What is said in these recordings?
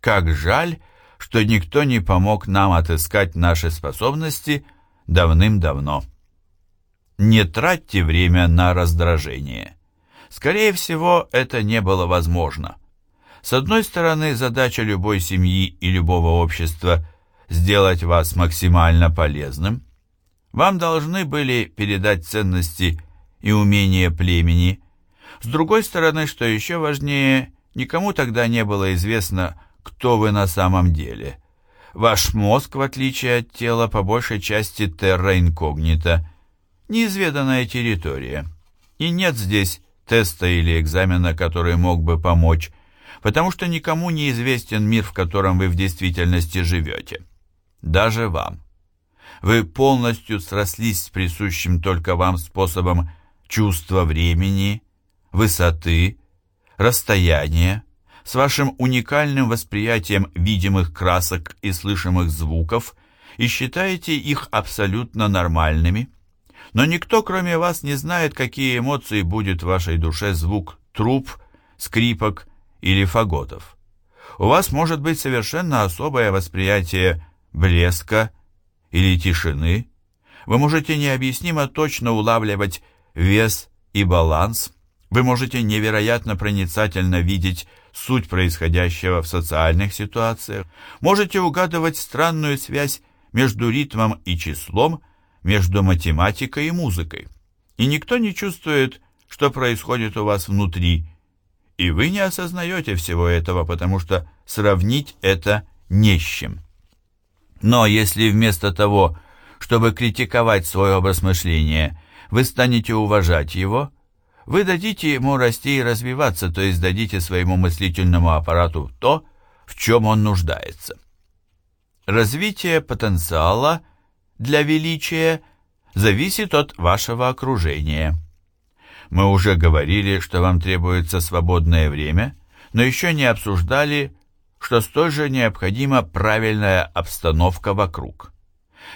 Как жаль, что никто не помог нам отыскать наши способности давным-давно. Не тратьте время на раздражение. Скорее всего, это не было возможно. С одной стороны, задача любой семьи и любого общества – сделать вас максимально полезным. Вам должны были передать ценности и умения племени. С другой стороны, что еще важнее, никому тогда не было известно, кто вы на самом деле. Ваш мозг, в отличие от тела, по большей части терра инкогнита, неизведанная территория. И нет здесь теста или экзамена, который мог бы помочь, потому что никому не известен мир, в котором вы в действительности живете. Даже вам. Вы полностью срослись с присущим только вам способом чувства времени, высоты, расстояния, с вашим уникальным восприятием видимых красок и слышимых звуков и считаете их абсолютно нормальными. Но никто, кроме вас, не знает, какие эмоции будет в вашей душе звук труб, скрипок или фаготов. У вас может быть совершенно особое восприятие блеска или тишины. Вы можете необъяснимо точно улавливать вес и баланс. Вы можете невероятно проницательно видеть суть происходящего в социальных ситуациях. Можете угадывать странную связь между ритмом и числом, между математикой и музыкой. И никто не чувствует, что происходит у вас внутри. И вы не осознаете всего этого, потому что сравнить это не с чем. Но если вместо того, чтобы критиковать свой образ мышления, вы станете уважать его, вы дадите ему расти и развиваться, то есть дадите своему мыслительному аппарату то, в чем он нуждается. Развитие потенциала для величия зависит от вашего окружения. Мы уже говорили, что вам требуется свободное время, но еще не обсуждали, что столь же необходима правильная обстановка вокруг.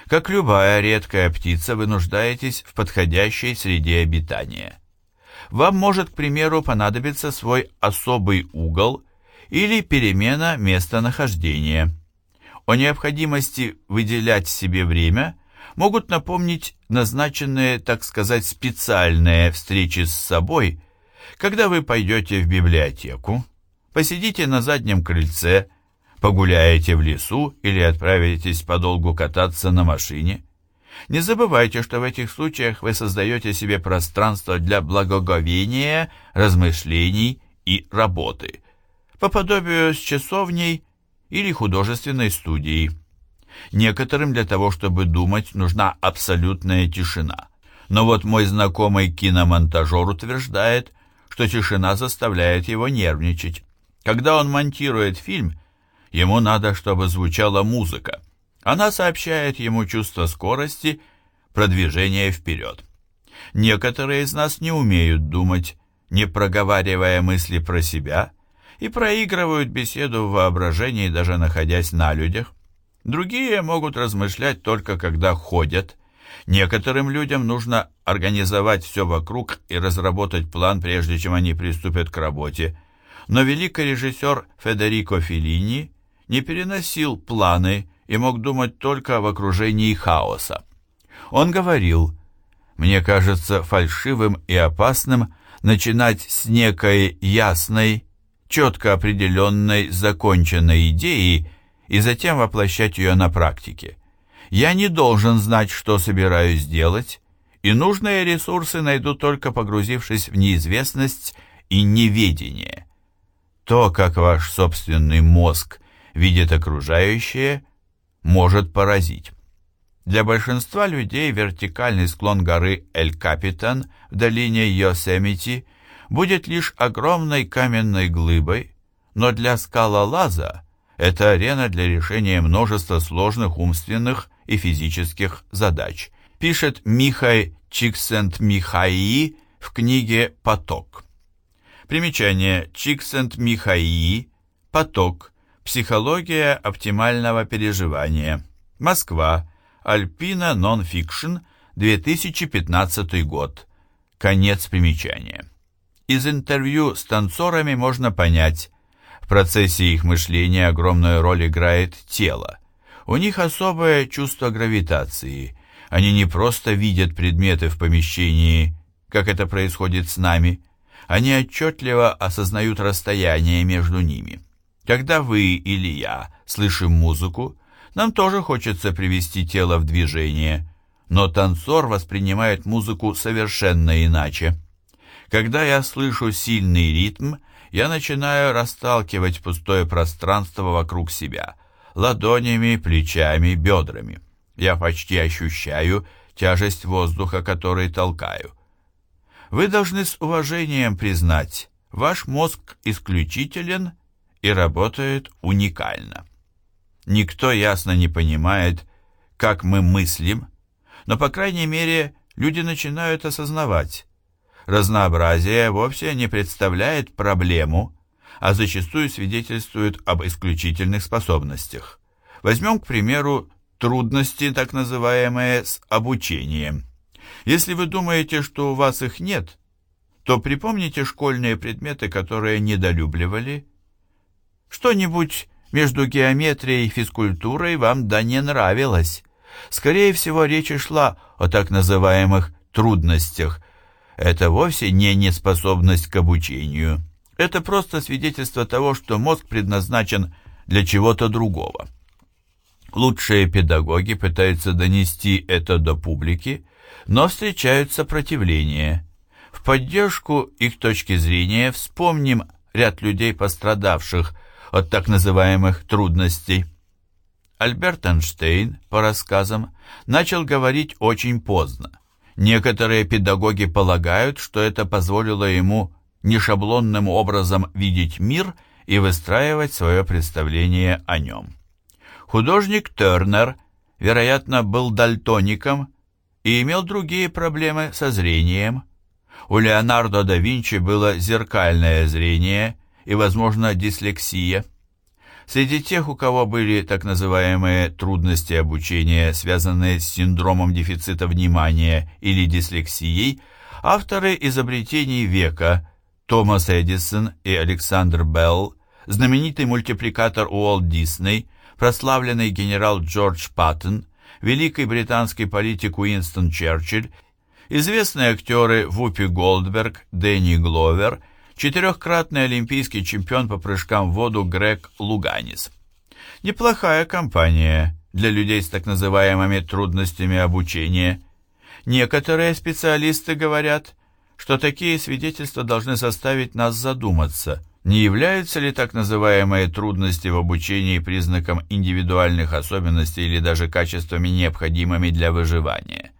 Как любая редкая птица, вы нуждаетесь в подходящей среде обитания. Вам может, к примеру, понадобиться свой особый угол или перемена местонахождения. О необходимости выделять себе время могут напомнить назначенные, так сказать, специальные встречи с собой, когда вы пойдете в библиотеку, посидите на заднем крыльце, погуляете в лесу или отправитесь подолгу кататься на машине. Не забывайте, что в этих случаях вы создаете себе пространство для благоговения, размышлений и работы, по подобию с часовней или художественной студией. Некоторым для того, чтобы думать, нужна абсолютная тишина. Но вот мой знакомый киномонтажер утверждает, что тишина заставляет его нервничать. Когда он монтирует фильм, ему надо, чтобы звучала музыка. Она сообщает ему чувство скорости, продвижения вперед. Некоторые из нас не умеют думать, не проговаривая мысли про себя, и проигрывают беседу в воображении, даже находясь на людях. Другие могут размышлять только когда ходят. Некоторым людям нужно организовать все вокруг и разработать план, прежде чем они приступят к работе но великий режиссер Федерико Феллини не переносил планы и мог думать только в окружении хаоса. Он говорил, «Мне кажется фальшивым и опасным начинать с некой ясной, четко определенной, законченной идеи и затем воплощать ее на практике. Я не должен знать, что собираюсь делать, и нужные ресурсы найду только погрузившись в неизвестность и неведение. То, как ваш собственный мозг видит окружающее, может поразить. Для большинства людей вертикальный склон горы Эль-Капитан в долине Йосемити будет лишь огромной каменной глыбой, но для скалолаза это арена для решения множества сложных умственных и физических задач, пишет Михай Чиксент-Михаи в книге «Поток». Примечание. Чиксент-Михаи. Поток. Психология оптимального переживания. Москва. Альпина Нонфикшн. 2015 год. Конец примечания. Из интервью с танцорами можно понять, В процессе их мышления огромную роль играет тело. У них особое чувство гравитации. Они не просто видят предметы в помещении, как это происходит с нами, они отчетливо осознают расстояние между ними. Когда вы или я слышим музыку, нам тоже хочется привести тело в движение, но танцор воспринимает музыку совершенно иначе. Когда я слышу сильный ритм, я начинаю расталкивать пустое пространство вокруг себя, ладонями, плечами, бедрами. Я почти ощущаю тяжесть воздуха, который толкаю. Вы должны с уважением признать, ваш мозг исключителен и работает уникально. Никто ясно не понимает, как мы мыслим, но, по крайней мере, люди начинают осознавать. Разнообразие вовсе не представляет проблему, а зачастую свидетельствует об исключительных способностях. Возьмем, к примеру, трудности, так называемые, с обучением. Если вы думаете, что у вас их нет, то припомните школьные предметы, которые недолюбливали. Что-нибудь между геометрией и физкультурой вам да не нравилось. Скорее всего, речь шла о так называемых трудностях. Это вовсе не неспособность к обучению. Это просто свидетельство того, что мозг предназначен для чего-то другого. Лучшие педагоги пытаются донести это до публики, но встречают сопротивление. В поддержку их точки зрения вспомним ряд людей, пострадавших от так называемых трудностей. Альберт Эйнштейн, по рассказам, начал говорить очень поздно. Некоторые педагоги полагают, что это позволило ему нешаблонным образом видеть мир и выстраивать свое представление о нем. Художник Тернер, вероятно, был дальтоником и имел другие проблемы со зрением. У Леонардо да Винчи было зеркальное зрение и, возможно, дислексия. Среди тех, у кого были так называемые трудности обучения, связанные с синдромом дефицита внимания или дислексией, авторы изобретений века Томас Эдисон и Александр Белл, знаменитый мультипликатор Уолт Дисней, прославленный генерал Джордж Паттон, великий британский политик Уинстон Черчилль, известные актеры Вупи Голдберг, Дэнни Гловер – четырехкратный олимпийский чемпион по прыжкам в воду Грег Луганис. Неплохая компания для людей с так называемыми трудностями обучения. Некоторые специалисты говорят, что такие свидетельства должны заставить нас задуматься, не являются ли так называемые трудности в обучении признаком индивидуальных особенностей или даже качествами, необходимыми для выживания.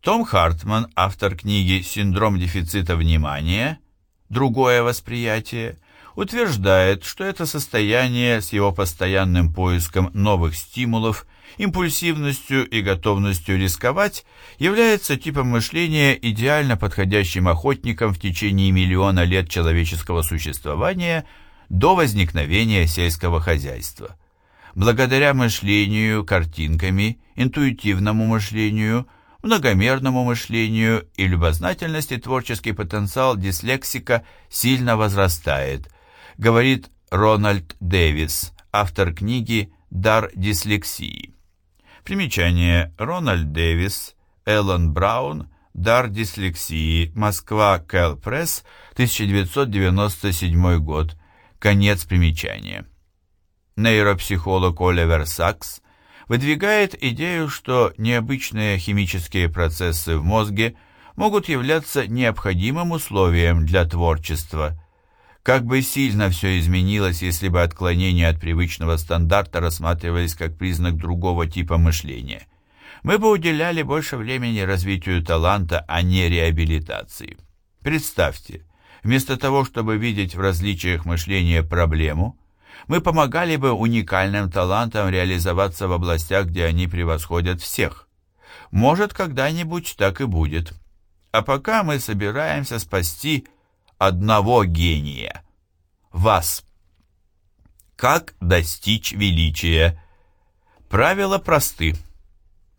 Том Хартман, автор книги «Синдром дефицита внимания», другое восприятие, утверждает, что это состояние с его постоянным поиском новых стимулов, импульсивностью и готовностью рисковать является типом мышления, идеально подходящим охотникам в течение миллиона лет человеческого существования до возникновения сельского хозяйства. Благодаря мышлению картинками, интуитивному мышлению – многомерному мышлению и любознательности творческий потенциал дислексика сильно возрастает, говорит Рональд Дэвис, автор книги «Дар дислексии». Примечание. Рональд Дэвис, Эллен Браун, «Дар дислексии», Москва, Кэл Пресс, 1997 год. Конец примечания. Нейропсихолог Оливер Сакс – выдвигает идею, что необычные химические процессы в мозге могут являться необходимым условием для творчества. Как бы сильно все изменилось, если бы отклонения от привычного стандарта рассматривались как признак другого типа мышления. Мы бы уделяли больше времени развитию таланта, а не реабилитации. Представьте, вместо того, чтобы видеть в различиях мышления проблему, мы помогали бы уникальным талантам реализоваться в областях, где они превосходят всех. Может, когда-нибудь так и будет. А пока мы собираемся спасти одного гения. Вас. Как достичь величия? Правила просты.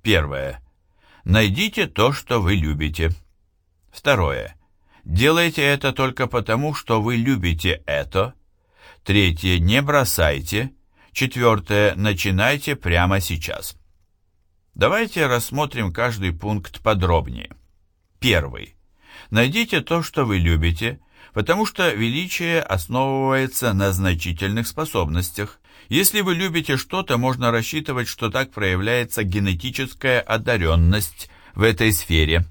Первое. Найдите то, что вы любите. Второе. Делайте это только потому, что вы любите это – Третье. Не бросайте. Четвертое. Начинайте прямо сейчас. Давайте рассмотрим каждый пункт подробнее. Первый. Найдите то, что вы любите, потому что величие основывается на значительных способностях. Если вы любите что-то, можно рассчитывать, что так проявляется генетическая одаренность в этой сфере.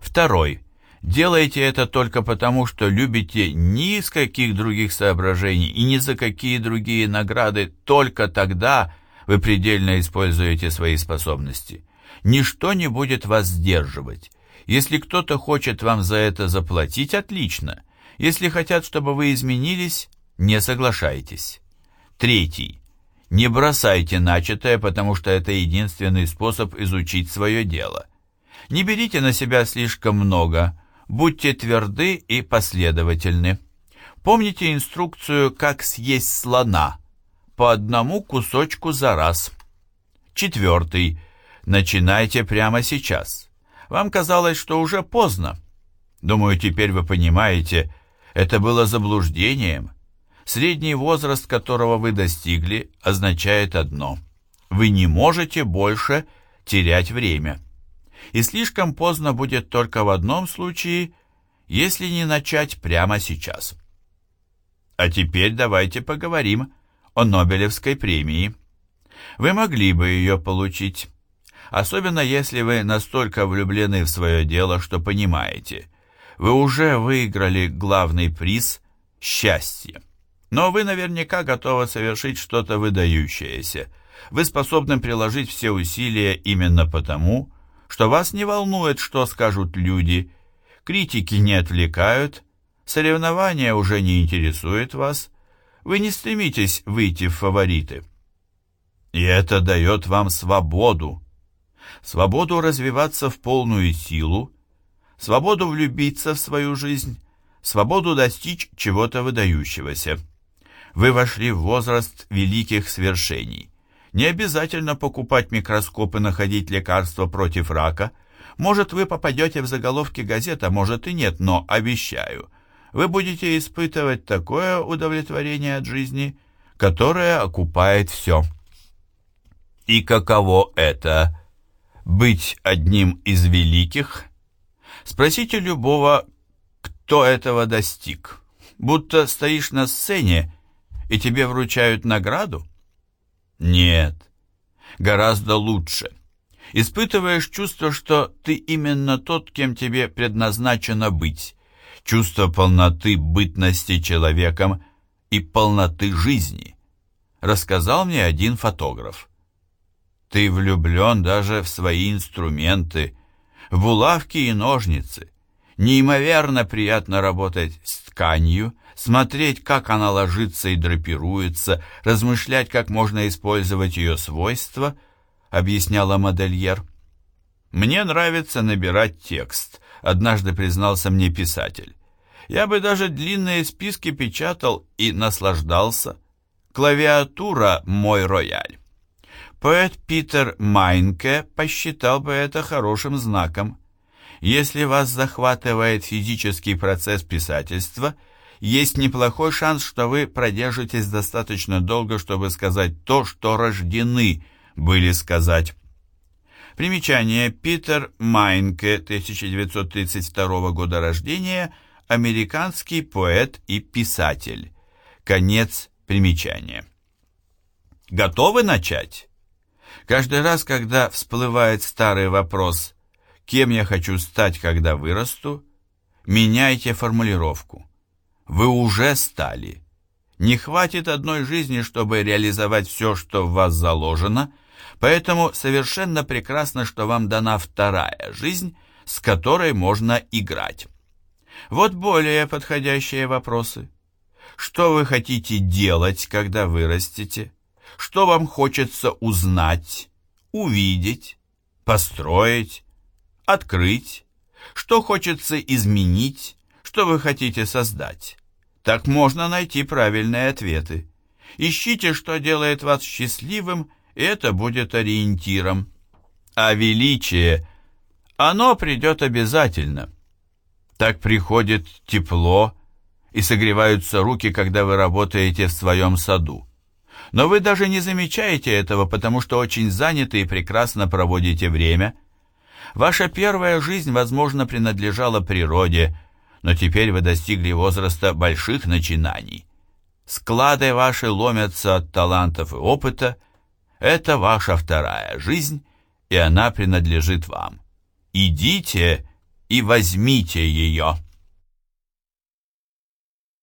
Второй. Делайте это только потому, что любите ни из каких других соображений и ни за какие другие награды, только тогда вы предельно используете свои способности. Ничто не будет вас сдерживать. Если кто-то хочет вам за это заплатить, отлично. Если хотят, чтобы вы изменились, не соглашайтесь. Третий. Не бросайте начатое, потому что это единственный способ изучить свое дело. Не берите на себя слишком много, будьте тверды и последовательны. Помните инструкцию «Как съесть слона» по одному кусочку за раз. Четвертый. Начинайте прямо сейчас. Вам казалось, что уже поздно. Думаю, теперь вы понимаете, это было заблуждением. Средний возраст, которого вы достигли, означает одно. Вы не можете больше терять время. И слишком поздно будет только в одном случае, если не начать прямо сейчас. А теперь давайте поговорим о Нобелевской премии. Вы могли бы ее получить особенно если вы настолько влюблены в свое дело, что понимаете, вы уже выиграли главный приз – счастье. Но вы наверняка готовы совершить что-то выдающееся. Вы способны приложить все усилия именно потому, что вас не волнует, что скажут люди, критики не отвлекают, соревнования уже не интересуют вас, вы не стремитесь выйти в фавориты. И это дает вам свободу, свободу развиваться в полную силу, свободу влюбиться в свою жизнь, свободу достичь чего-то выдающегося. Вы вошли в возраст великих свершений. Не обязательно покупать микроскоп и находить лекарства против рака. Может, вы попадете в заголовки газет, а может и нет, но обещаю, вы будете испытывать такое удовлетворение от жизни, которое окупает все. И каково это быть одним из великих? Спросите любого, кто этого достиг. Будто стоишь на сцене, и тебе вручают награду? Нет, гораздо лучше. Испытываешь чувство, что ты именно тот, кем тебе предназначено быть, чувство полноты бытности человеком и полноты жизни, рассказал мне один фотограф. Ты влюблен даже в свои инструменты, в булавки и ножницы. Неимоверно приятно работать с тканью, смотреть, как она ложится и драпируется, размышлять, как можно использовать ее свойства, объясняла модельер. «Мне нравится набирать текст», — однажды признался мне писатель. «Я бы даже длинные списки печатал и наслаждался. Клавиатура — мой рояль». Поэт Питер Майнке посчитал бы это хорошим знаком. Если вас захватывает физический процесс писательства, есть неплохой шанс, что вы продержитесь достаточно долго, чтобы сказать то, что рождены были сказать. Примечание. Питер Майнке, 1932 года рождения, американский поэт и писатель. Конец примечания. Готовы начать? Каждый раз, когда всплывает старый вопрос «Кем я хочу стать, когда вырасту?», меняйте формулировку. Вы уже стали. Не хватит одной жизни, чтобы реализовать все, что в вас заложено, поэтому совершенно прекрасно, что вам дана вторая жизнь, с которой можно играть. Вот более подходящие вопросы. Что вы хотите делать, когда вырастете? что вам хочется узнать, увидеть, построить, открыть, что хочется изменить, что вы хотите создать. Так можно найти правильные ответы. Ищите, что делает вас счастливым, и это будет ориентиром. А величие, оно придет обязательно. Так приходит тепло и согреваются руки, когда вы работаете в своем саду. Но вы даже не замечаете этого, потому что очень заняты и прекрасно проводите время. Ваша первая жизнь, возможно, принадлежала природе, но теперь вы достигли возраста больших начинаний. Склады ваши ломятся от талантов и опыта. Это ваша вторая жизнь, и она принадлежит вам. Идите и возьмите ее».